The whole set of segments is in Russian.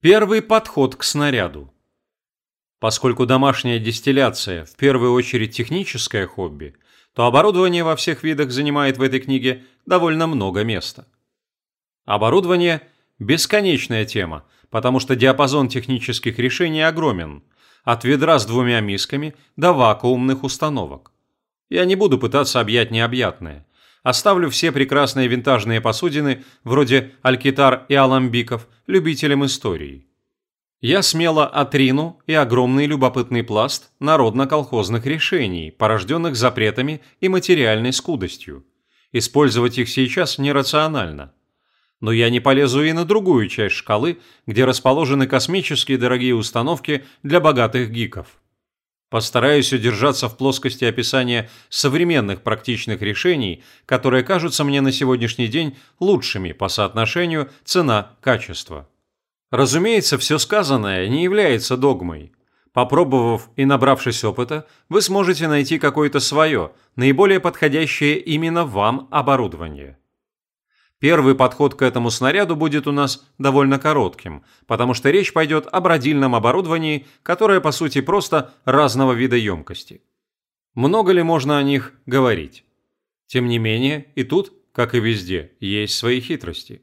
Первый подход к снаряду. Поскольку домашняя дистилляция в первую очередь техническое хобби, то оборудование во всех видах занимает в этой книге довольно много места. Оборудование – бесконечная тема, потому что диапазон технических решений огромен, от ведра с двумя мисками до вакуумных установок. Я не буду пытаться объять необъятное. Оставлю все прекрасные винтажные посудины, вроде алькитар и аламбиков, любителям истории. Я смело отрину и огромный любопытный пласт народно-колхозных решений, порожденных запретами и материальной скудостью. Использовать их сейчас нерационально. Но я не полезу и на другую часть шкалы, где расположены космические дорогие установки для богатых гиков. Постараюсь удержаться в плоскости описания современных практичных решений, которые кажутся мне на сегодняшний день лучшими по соотношению цена-качество. Разумеется, все сказанное не является догмой. Попробовав и набравшись опыта, вы сможете найти какое-то свое, наиболее подходящее именно вам оборудование. Первый подход к этому снаряду будет у нас довольно коротким, потому что речь пойдет об родильном оборудовании, которое по сути просто разного вида емкости. Много ли можно о них говорить? Тем не менее, и тут, как и везде, есть свои хитрости.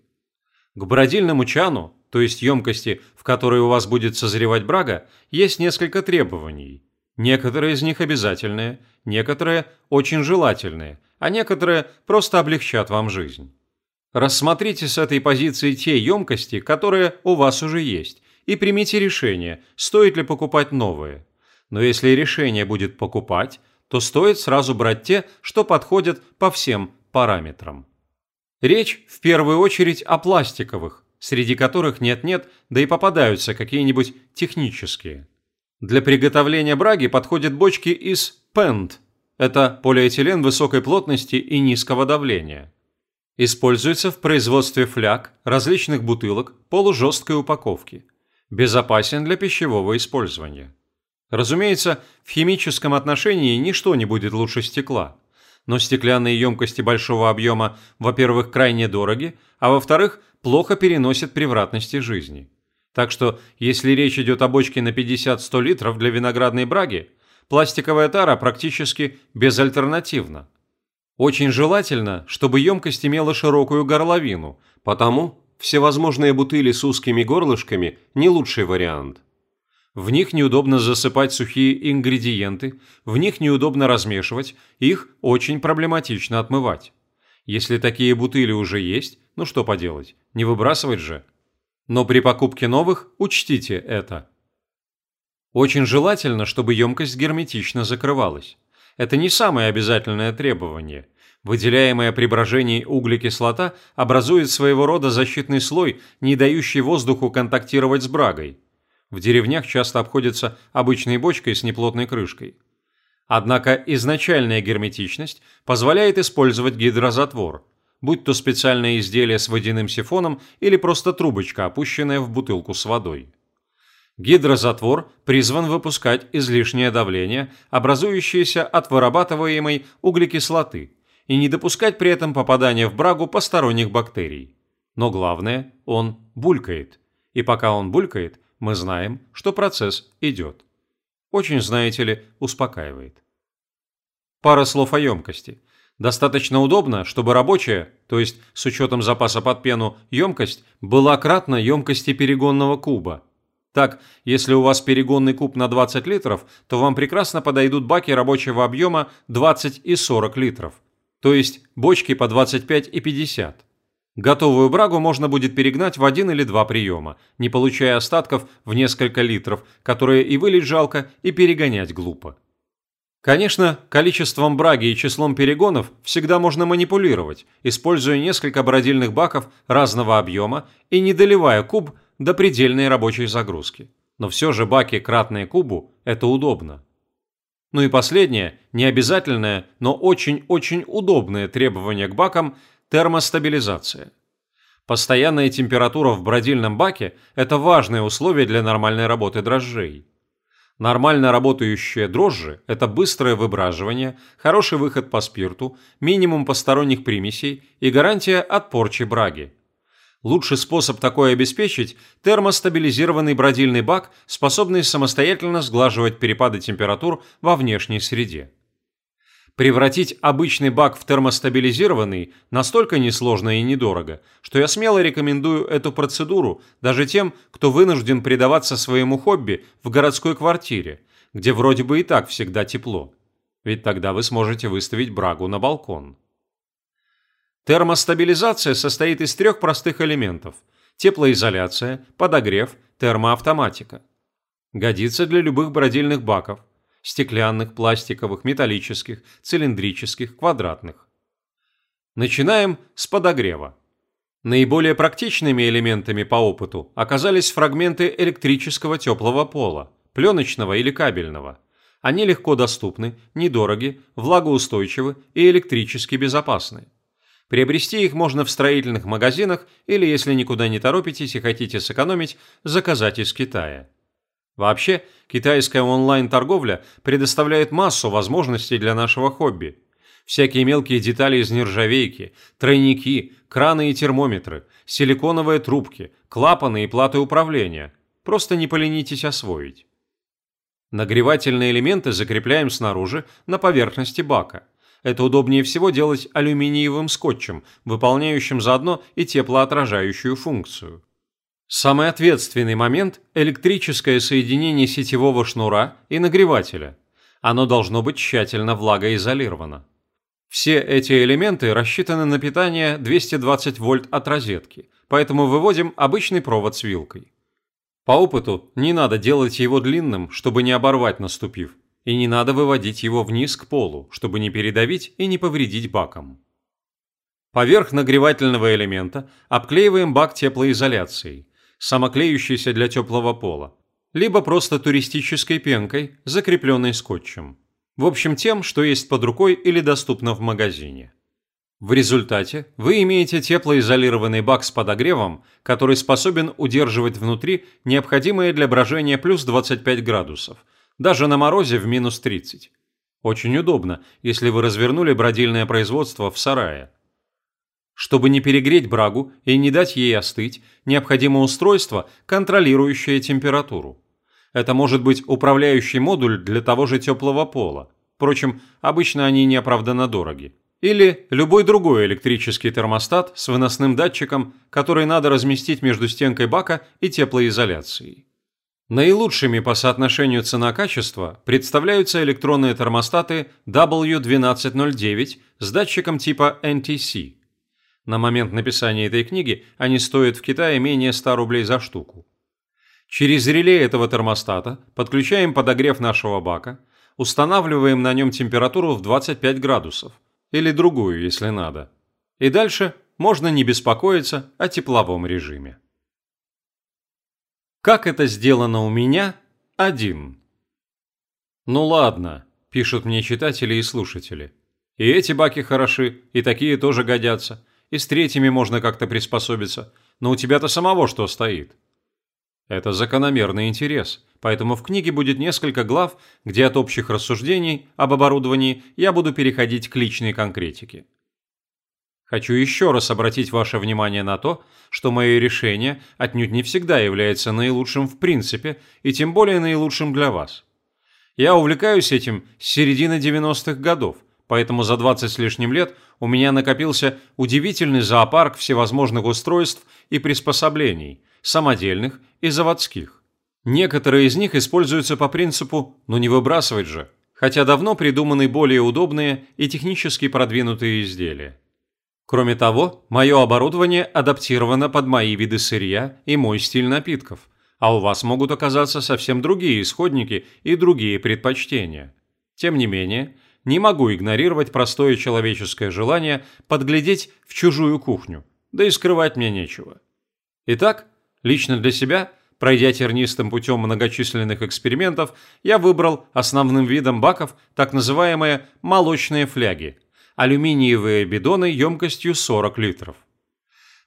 К бродильному чану, то есть емкости, в которой у вас будет созревать брага, есть несколько требований. Некоторые из них обязательные, некоторые очень желательные, а некоторые просто облегчат вам жизнь. Рассмотрите с этой позиции те емкости, которые у вас уже есть, и примите решение, стоит ли покупать новые. Но если решение будет покупать, то стоит сразу брать те, что подходят по всем параметрам. Речь в первую очередь о пластиковых, среди которых нет-нет, да и попадаются какие-нибудь технические. Для приготовления браги подходят бочки из PENT – это полиэтилен высокой плотности и низкого давления. Используется в производстве фляг, различных бутылок, полужесткой упаковки. Безопасен для пищевого использования. Разумеется, в химическом отношении ничто не будет лучше стекла. Но стеклянные емкости большого объема, во-первых, крайне дороги, а во-вторых, плохо переносят превратности жизни. Так что, если речь идет о бочке на 50-100 литров для виноградной браги, пластиковая тара практически безальтернативна. Очень желательно, чтобы емкость имела широкую горловину, потому всевозможные бутыли с узкими горлышками – не лучший вариант. В них неудобно засыпать сухие ингредиенты, в них неудобно размешивать, их очень проблематично отмывать. Если такие бутыли уже есть, ну что поделать, не выбрасывать же. Но при покупке новых учтите это. Очень желательно, чтобы емкость герметично закрывалась. Это не самое обязательное требование. Выделяемая при брожении углекислота образует своего рода защитный слой, не дающий воздуху контактировать с брагой. В деревнях часто обходятся обычной бочкой с неплотной крышкой. Однако изначальная герметичность позволяет использовать гидрозатвор, будь то специальное изделие с водяным сифоном или просто трубочка, опущенная в бутылку с водой. Гидрозатвор призван выпускать излишнее давление, образующееся от вырабатываемой углекислоты, и не допускать при этом попадания в брагу посторонних бактерий. Но главное, он булькает. И пока он булькает, мы знаем, что процесс идет. Очень, знаете ли, успокаивает. Пара слов о емкости. Достаточно удобно, чтобы рабочая, то есть с учетом запаса под пену, емкость была кратна емкости перегонного куба – так, если у вас перегонный куб на 20 литров, то вам прекрасно подойдут баки рабочего объема 20 и 40 литров. То есть бочки по 25 и 50. Готовую брагу можно будет перегнать в один или два приема, не получая остатков в несколько литров, которые и вылить жалко, и перегонять глупо. Конечно, количеством браги и числом перегонов всегда можно манипулировать, используя несколько бродильных баков разного объема и не доливая куб до предельной рабочей загрузки. Но все же баки, кратные кубу, это удобно. Ну и последнее, необязательное, но очень-очень удобное требование к бакам – термостабилизация. Постоянная температура в бродильном баке – это важное условие для нормальной работы дрожжей. Нормально работающие дрожжи – это быстрое выбраживание, хороший выход по спирту, минимум посторонних примесей и гарантия от порчи браги. Лучший способ такое обеспечить – термостабилизированный бродильный бак, способный самостоятельно сглаживать перепады температур во внешней среде. Превратить обычный бак в термостабилизированный настолько несложно и недорого, что я смело рекомендую эту процедуру даже тем, кто вынужден предаваться своему хобби в городской квартире, где вроде бы и так всегда тепло. Ведь тогда вы сможете выставить брагу на балкон. Термостабилизация состоит из трех простых элементов – теплоизоляция, подогрев, термоавтоматика. Годится для любых бродильных баков – стеклянных, пластиковых, металлических, цилиндрических, квадратных. Начинаем с подогрева. Наиболее практичными элементами по опыту оказались фрагменты электрического теплого пола, пленочного или кабельного. Они легко доступны, недороги, влагоустойчивы и электрически безопасны. Приобрести их можно в строительных магазинах или, если никуда не торопитесь и хотите сэкономить, заказать из Китая. Вообще, китайская онлайн-торговля предоставляет массу возможностей для нашего хобби. Всякие мелкие детали из нержавейки, тройники, краны и термометры, силиконовые трубки, клапаны и платы управления. Просто не поленитесь освоить. Нагревательные элементы закрепляем снаружи на поверхности бака. Это удобнее всего делать алюминиевым скотчем, выполняющим заодно и теплоотражающую функцию. Самый ответственный момент – электрическое соединение сетевого шнура и нагревателя. Оно должно быть тщательно влагоизолировано. Все эти элементы рассчитаны на питание 220 вольт от розетки, поэтому выводим обычный провод с вилкой. По опыту не надо делать его длинным, чтобы не оборвать наступив, и не надо выводить его вниз к полу, чтобы не передавить и не повредить баком. Поверх нагревательного элемента обклеиваем бак теплоизоляцией – самоклеющейся для теплого пола, либо просто туристической пенкой, закрепленной скотчем. В общем, тем, что есть под рукой или доступно в магазине. В результате вы имеете теплоизолированный бак с подогревом, который способен удерживать внутри необходимые для брожения плюс 25 градусов, даже на морозе в минус 30. Очень удобно, если вы развернули бродильное производство в сарае. Чтобы не перегреть брагу и не дать ей остыть, необходимо устройство, контролирующее температуру. Это может быть управляющий модуль для того же теплого пола. Впрочем, обычно они неоправданно дороги. Или любой другой электрический термостат с выносным датчиком, который надо разместить между стенкой бака и теплоизоляцией. Наилучшими по соотношению цена-качество представляются электронные термостаты W1209 с датчиком типа NTC – на момент написания этой книги они стоят в Китае менее 100 рублей за штуку. Через реле этого термостата подключаем подогрев нашего бака, устанавливаем на нем температуру в 25 градусов, или другую, если надо. И дальше можно не беспокоиться о тепловом режиме. Как это сделано у меня? Один. Ну ладно, пишут мне читатели и слушатели. И эти баки хороши, и такие тоже годятся и с третьими можно как-то приспособиться, но у тебя-то самого что стоит? Это закономерный интерес, поэтому в книге будет несколько глав, где от общих рассуждений об оборудовании я буду переходить к личной конкретике. Хочу еще раз обратить ваше внимание на то, что мое решение отнюдь не всегда является наилучшим в принципе и тем более наилучшим для вас. Я увлекаюсь этим с середины 90-х годов, поэтому за 20 с лишним лет у меня накопился удивительный зоопарк всевозможных устройств и приспособлений, самодельных и заводских. Некоторые из них используются по принципу «ну не выбрасывать же», хотя давно придуманы более удобные и технически продвинутые изделия. Кроме того, мое оборудование адаптировано под мои виды сырья и мой стиль напитков, а у вас могут оказаться совсем другие исходники и другие предпочтения. Тем не менее, не могу игнорировать простое человеческое желание подглядеть в чужую кухню, да и скрывать мне нечего. Итак, лично для себя, пройдя тернистым путем многочисленных экспериментов, я выбрал основным видом баков так называемые молочные фляги – алюминиевые бидоны емкостью 40 литров.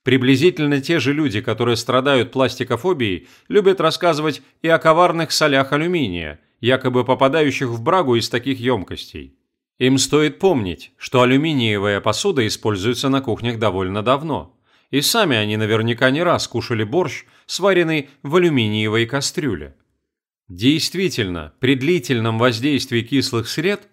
Приблизительно те же люди, которые страдают пластикофобией, любят рассказывать и о коварных солях алюминия, якобы попадающих в брагу из таких емкостей. Им стоит помнить, что алюминиевая посуда используется на кухнях довольно давно, И сами они наверняка не раз кушали борщ, сваренный в алюминиевой кастрюле. Действительно, при длительном воздействии кислых сред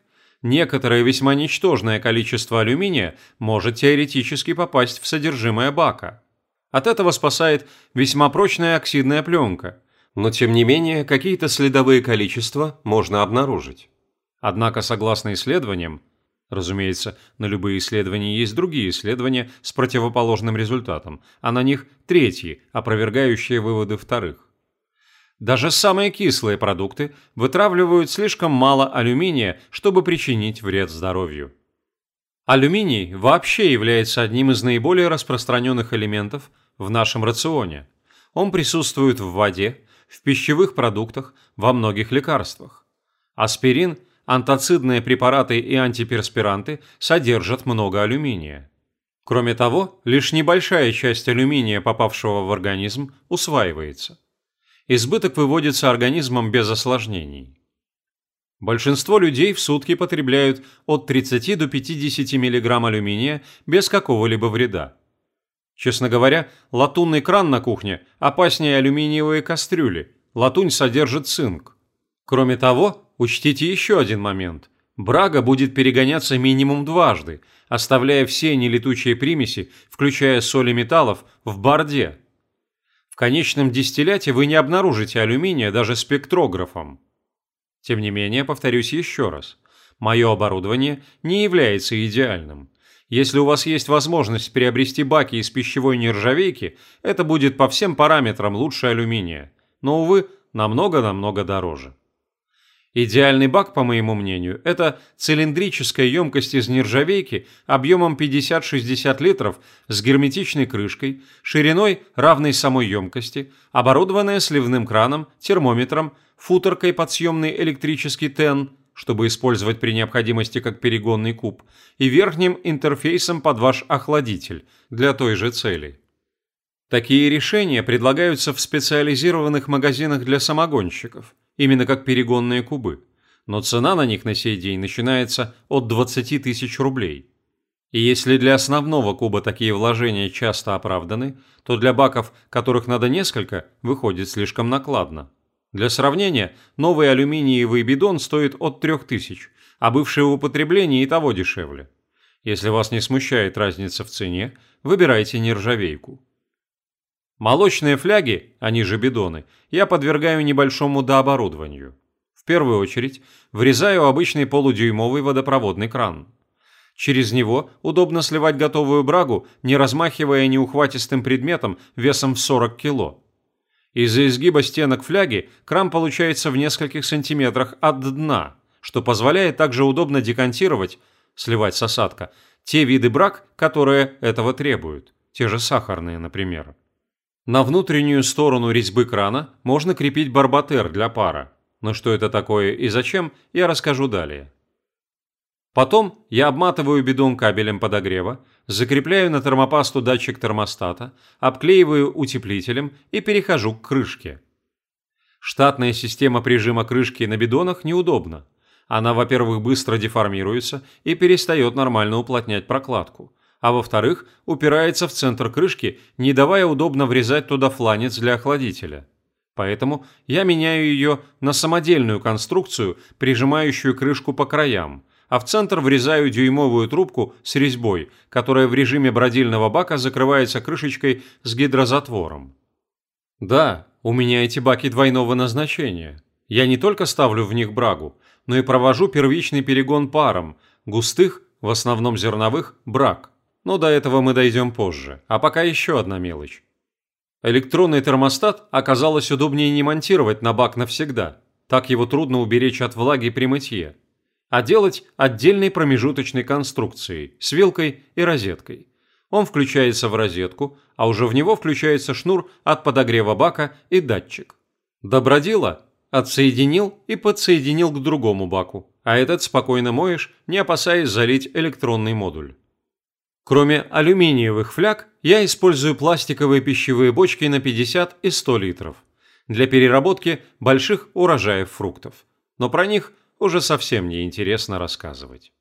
некоторое весьма ничтожное количество алюминия может теоретически попасть в содержимое бака. От этого спасает весьма прочная оксидная пленка, но тем не менее какие-то следовые количества можно обнаружить. Однако, согласно исследованиям, разумеется, на любые исследования есть другие исследования с противоположным результатом, а на них третьи, опровергающие выводы вторых. Даже самые кислые продукты вытравливают слишком мало алюминия, чтобы причинить вред здоровью. Алюминий вообще является одним из наиболее распространенных элементов в нашем рационе. Он присутствует в воде, в пищевых продуктах, во многих лекарствах. Аспирин, антацидные препараты и антиперспиранты содержат много алюминия. Кроме того, лишь небольшая часть алюминия, попавшего в организм, усваивается избыток выводится организмом без осложнений. Большинство людей в сутки потребляют от 30 до 50 мг алюминия без какого-либо вреда. Честно говоря, латунный кран на кухне опаснее алюминиевой кастрюли. Латунь содержит цинк. Кроме того, учтите еще один момент. Брага будет перегоняться минимум дважды, оставляя все нелетучие примеси, включая соли металлов, в борде – в конечном дистилляте вы не обнаружите алюминия даже спектрографом. Тем не менее, повторюсь еще раз, мое оборудование не является идеальным. Если у вас есть возможность приобрести баки из пищевой нержавейки, это будет по всем параметрам лучше алюминия, но, увы, намного-намного дороже. Идеальный бак, по моему мнению, это цилиндрическая емкость из нержавейки объемом 50-60 литров с герметичной крышкой, шириной равной самой емкости, оборудованная сливным краном, термометром, футоркой под съемный электрический тен, чтобы использовать при необходимости как перегонный куб, и верхним интерфейсом под ваш охладитель для той же цели. Такие решения предлагаются в специализированных магазинах для самогонщиков – именно как перегонные кубы, но цена на них на сей день начинается от 20 тысяч рублей. И если для основного куба такие вложения часто оправданы, то для баков, которых надо несколько, выходит слишком накладно. Для сравнения, новый алюминиевый бидон стоит от 3000, а бывший в употреблении и того дешевле. Если вас не смущает разница в цене, выбирайте нержавейку. Молочные фляги, они же бидоны, я подвергаю небольшому дооборудованию. В первую очередь врезаю обычный полудюймовый водопроводный кран. Через него удобно сливать готовую брагу, не размахивая неухватистым предметом весом в 40 кг. Из-за изгиба стенок фляги кран получается в нескольких сантиметрах от дна, что позволяет также удобно декантировать, сливать с осадка, те виды браг, которые этого требуют, те же сахарные, например. На внутреннюю сторону резьбы крана можно крепить барботер для пара, но что это такое и зачем, я расскажу далее. Потом я обматываю бидон кабелем подогрева, закрепляю на термопасту датчик термостата, обклеиваю утеплителем и перехожу к крышке. Штатная система прижима крышки на бидонах неудобна. Она, во-первых, быстро деформируется и перестает нормально уплотнять прокладку – а во-вторых, упирается в центр крышки, не давая удобно врезать туда фланец для охладителя. Поэтому я меняю ее на самодельную конструкцию, прижимающую крышку по краям, а в центр врезаю дюймовую трубку с резьбой, которая в режиме бродильного бака закрывается крышечкой с гидрозатвором. Да, у меня эти баки двойного назначения. Я не только ставлю в них брагу, но и провожу первичный перегон паром, густых, в основном зерновых, брак. Но до этого мы дойдем позже. А пока еще одна мелочь. Электронный термостат оказалось удобнее не монтировать на бак навсегда. Так его трудно уберечь от влаги при мытье. А делать отдельной промежуточной конструкцией с вилкой и розеткой. Он включается в розетку, а уже в него включается шнур от подогрева бака и датчик. Добродела отсоединил и подсоединил к другому баку, а этот спокойно моешь, не опасаясь залить электронный модуль. Кроме алюминиевых фляг, я использую пластиковые пищевые бочки на 50 и 100 литров для переработки больших урожаев фруктов. Но про них уже совсем не интересно рассказывать.